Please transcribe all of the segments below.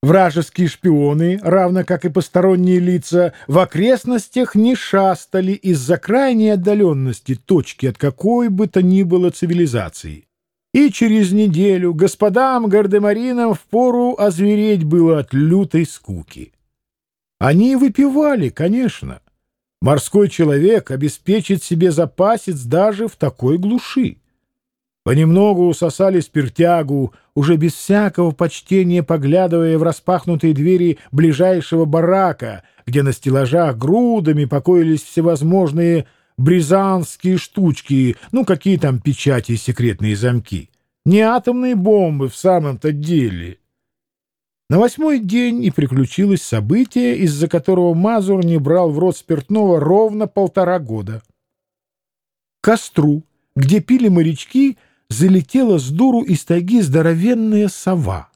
Вражеские шпионы, равно как и посторонние лица, в окрестностях не шастали из-за крайней отдаленности точки от какой бы то ни было цивилизации. И через неделю господам Гардемаринам впору озвереть было от лютой скуки. Они выпивали, конечно. Морской человек обеспечит себе запасец даже в такой глуши. Понемногу усосали спиртягу, уже без всякого почтения поглядывая в распахнутые двери ближайшего барака, где на стеллажах грудами покоились всевозможные бризанские штучки, ну какие там печати и секретные замки. Не атомные бомбы в самом-то деле. На восьмой день и приключилось событие, из-за которого Мазур не брал в рот спиртного ровно полтора года. К костру, где пили морячки, залетела с дуру из тайги здоровенная сова.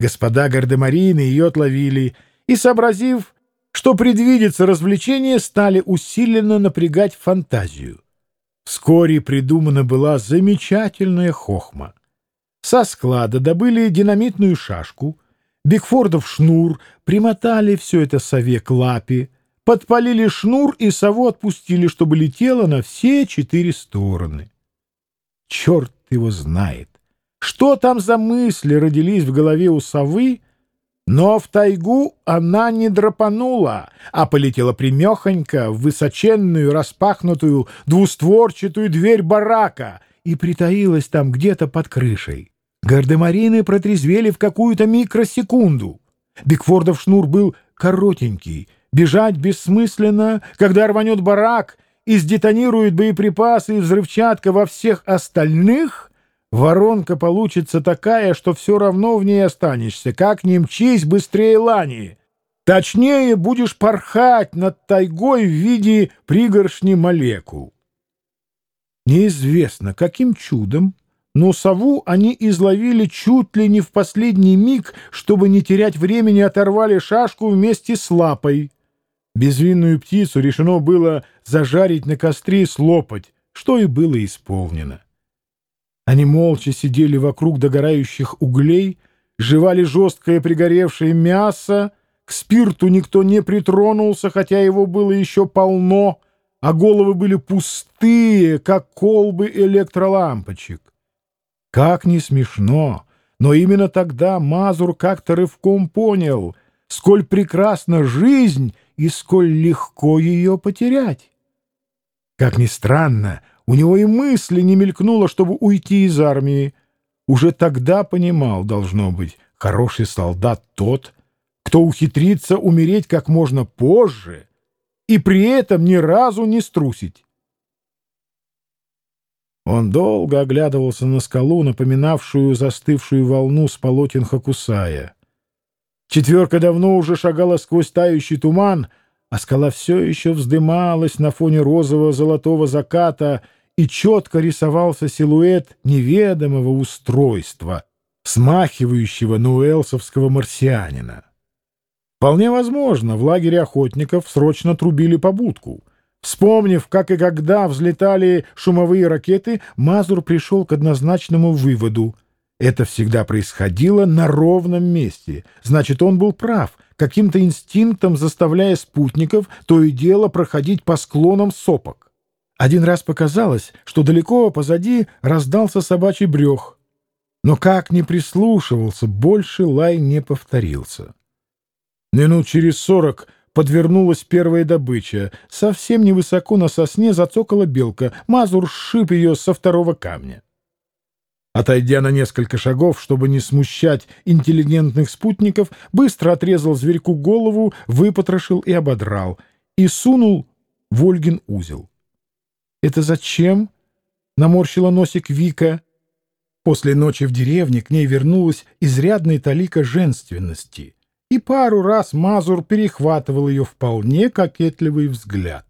Господа гардемарины ее отловили и, сообразив, что предвидится развлечение, стали усиленно напрягать фантазию. Вскоре придумана была замечательная хохма. Со склада добыли динамитную шашку, Бигфордов шнур, примотали все это сове к лапе, подпалили шнур и сову отпустили, чтобы летела на все четыре стороны. Черт его знает, что там за мысли родились в голове у совы, но в тайгу она не драпанула, а полетела примехонько в высоченную распахнутую двустворчатую дверь барака и притаилась там где-то под крышей. Гардемарины протрезвели в какую-то микросекунду. Бигфордов шнур был коротенький, бежать бессмысленно, когда рванет барак и сдетонирует боеприпасы и взрывчатка во всех остальных, воронка получится такая, что все равно в ней останешься, как не мчись быстрее лани. Точнее, будешь порхать над тайгой в виде пригоршни молекул. Неизвестно, каким чудом но сову они изловили чуть ли не в последний миг, чтобы не терять времени, оторвали шашку вместе с лапой. Безвинную птицу решено было зажарить на костре и слопать, что и было исполнено. Они молча сидели вокруг догорающих углей, жевали жесткое пригоревшее мясо, к спирту никто не притронулся, хотя его было еще полно, а головы были пустые, как колбы электролампочек. Как не смешно, но именно тогда Мазур как-то рывком понял, сколь прекрасна жизнь и сколь легко ее потерять. Как ни странно, у него и мысли не мелькнуло, чтобы уйти из армии. Уже тогда понимал, должно быть, хороший солдат тот, кто ухитрится умереть как можно позже и при этом ни разу не струсить. Он долго оглядывался на скалу, напоминавшую застывшую волну с полотен Хакусая. Четверка давно уже шагала сквозь тающий туман, а скала все еще вздымалась на фоне розового золотого заката, и четко рисовался силуэт неведомого устройства, смахивающего на марсианина. Вполне возможно, в лагере охотников срочно трубили побудку — Вспомнив, как и когда взлетали шумовые ракеты, Мазур пришел к однозначному выводу. Это всегда происходило на ровном месте. Значит, он был прав, каким-то инстинктом заставляя спутников то и дело проходить по склонам сопок. Один раз показалось, что далеко позади раздался собачий брех. Но как ни прислушивался, больше лай не повторился. Минут через сорок подвернулась первая добыча. Совсем невысоко на сосне зацокала белка. Мазур сшиб ее со второго камня. Отойдя на несколько шагов, чтобы не смущать интеллигентных спутников, быстро отрезал зверьку голову, выпотрошил и ободрал, и сунул в Ольгин узел. — Это зачем? — наморщила носик Вика. После ночи в деревне к ней вернулась изрядная талика женственности — и пару раз Мазур перехватывал ее вполне кокетливый взгляд.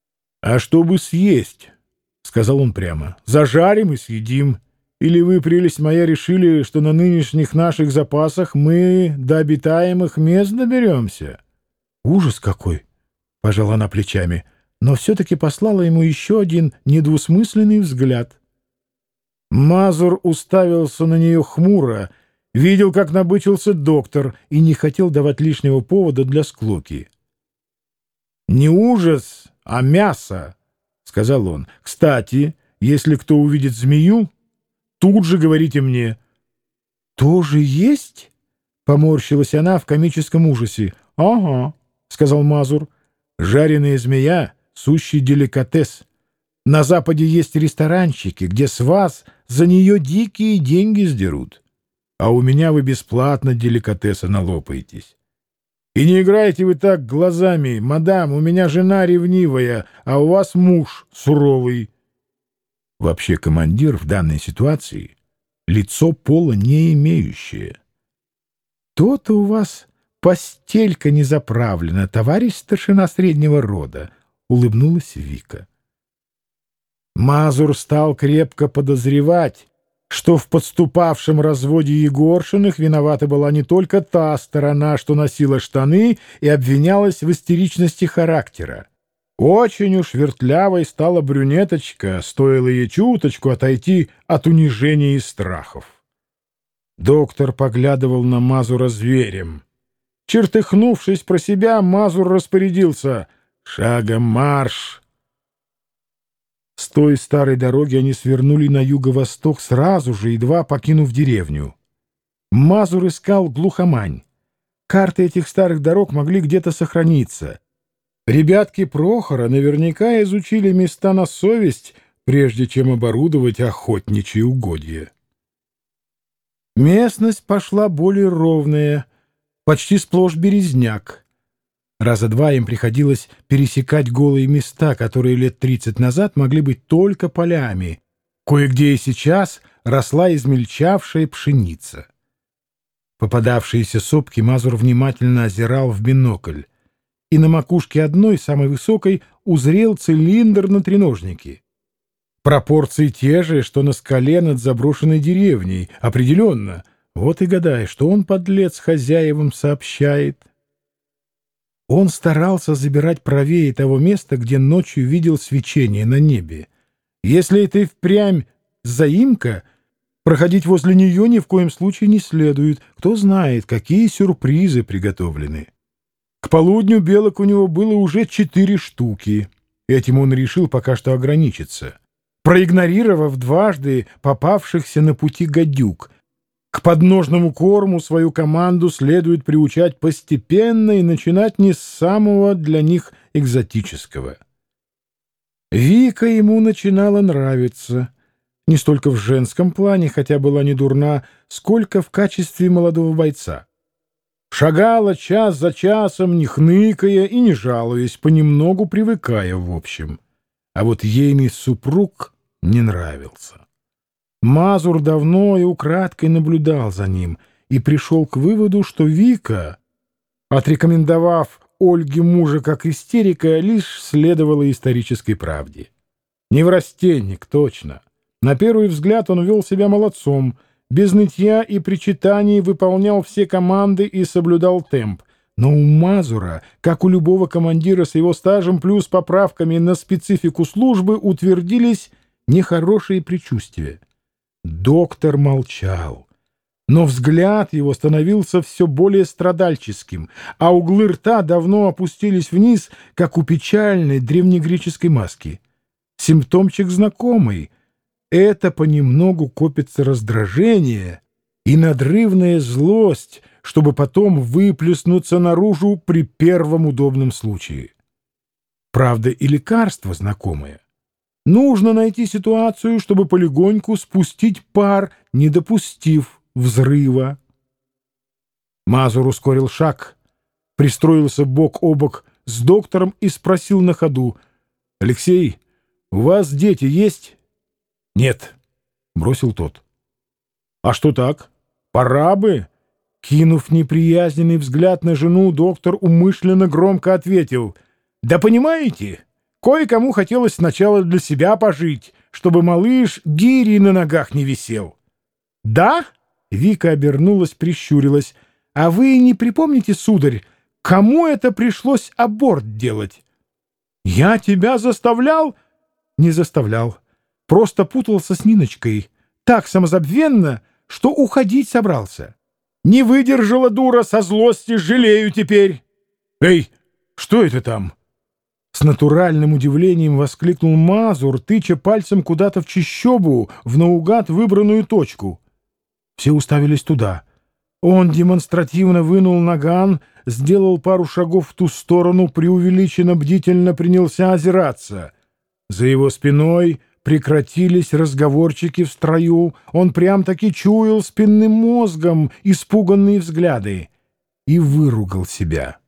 — А чтобы съесть, — сказал он прямо, — зажарим и съедим. Или вы, прелесть моя, решили, что на нынешних наших запасах мы до обитаемых мест доберемся? — Ужас какой! — пожала она плечами, но все-таки послала ему еще один недвусмысленный взгляд. Мазур уставился на нее хмуро — Видел, как набычился доктор и не хотел давать лишнего повода для склоки. «Не ужас, а мясо», — сказал он. «Кстати, если кто увидит змею, тут же говорите мне». «Тоже есть?» — поморщилась она в комическом ужасе. «Ага», — сказал Мазур. «Жареная змея — сущий деликатес. На Западе есть ресторанчики, где с вас за нее дикие деньги сдерут» а у меня вы бесплатно деликатеса налопаетесь. И не играйте вы так глазами, мадам, у меня жена ревнивая, а у вас муж суровый. Вообще командир в данной ситуации — лицо пола не имеющее. То-то у вас постелька не заправлена, товарищ старшина среднего рода, — улыбнулась Вика. Мазур стал крепко подозревать, что в подступавшем разводе Егоршиных виновата была не только та сторона, что носила штаны и обвинялась в истеричности характера. Очень уж вертлявой стала брюнеточка, стоило ей чуточку отойти от унижения и страхов. Доктор поглядывал на Мазура зверем. Чертыхнувшись про себя, Мазур распорядился «Шагом марш!» С той старой дороги они свернули на юго-восток сразу же, едва покинув деревню. Мазур искал глухомань. Карты этих старых дорог могли где-то сохраниться. Ребятки Прохора наверняка изучили места на совесть, прежде чем оборудовать охотничьи угодья. Местность пошла более ровная, почти сплошь березняк. Раза два им приходилось пересекать голые места, которые лет тридцать назад могли быть только полями. Кое-где и сейчас росла измельчавшая пшеница. Попадавшиеся сопки Мазур внимательно озирал в бинокль, и на макушке одной, самой высокой, узрел цилиндр на треножнике. Пропорции те же, что на скале над заброшенной деревней, определенно. Вот и гадай, что он, подлец, хозяевам сообщает. Он старался забирать правее того места, где ночью видел свечение на небе. Если это и впрямь заимка, проходить возле нее ни в коем случае не следует. Кто знает, какие сюрпризы приготовлены. К полудню белок у него было уже четыре штуки. Этим он решил пока что ограничиться. Проигнорировав дважды попавшихся на пути гадюк — к подножному корму свою команду следует приучать постепенно и начинать не с самого для них экзотического. Вика ему начинала нравиться, не столько в женском плане, хотя была не дурна, сколько в качестве молодого бойца. Шагала час за часом, не хныкая и не жалуясь, понемногу привыкая в общем. А вот ейный супруг не нравился. Мазур давно и украдкой наблюдал за ним и пришел к выводу, что Вика, отрекомендовав Ольге мужа как истерика, лишь следовала исторической правде. Неврастенник, точно. На первый взгляд он вел себя молодцом, без нытья и причитаний выполнял все команды и соблюдал темп. Но у Мазура, как у любого командира с его стажем плюс поправками на специфику службы, утвердились нехорошие предчувствия. Доктор молчал, но взгляд его становился все более страдальческим, а углы рта давно опустились вниз, как у печальной древнегреческой маски. Симптомчик знакомый. Это понемногу копится раздражение и надрывная злость, чтобы потом выплеснуться наружу при первом удобном случае. Правда, и лекарство знакомое. Нужно найти ситуацию, чтобы полегоньку спустить пар, не допустив взрыва. Мазур ускорил шаг, пристроился бок о бок с доктором и спросил на ходу. — Алексей, у вас дети есть? — Нет, — бросил тот. — А что так? Пора бы. Кинув неприязненный взгляд на жену, доктор умышленно громко ответил. — Да понимаете... Кое-кому хотелось сначала для себя пожить, чтобы малыш гири на ногах не висел. «Да?» — Вика обернулась, прищурилась. «А вы не припомните, сударь, кому это пришлось аборт делать?» «Я тебя заставлял?» «Не заставлял. Просто путался с Ниночкой. Так самозабвенно, что уходить собрался». Не выдержала дура со злости, жалею теперь. Эй, что это там? С натуральным удивлением воскликнул Мазур, тыча пальцем куда-то в чищобу, в наугад выбранную точку. Все уставились туда. Он демонстративно вынул наган, сделал пару шагов в ту сторону, преувеличенно бдительно принялся озираться. За его спиной прекратились разговорчики в строю, он прям-таки чуял спинным мозгом испуганные взгляды и выругал себя.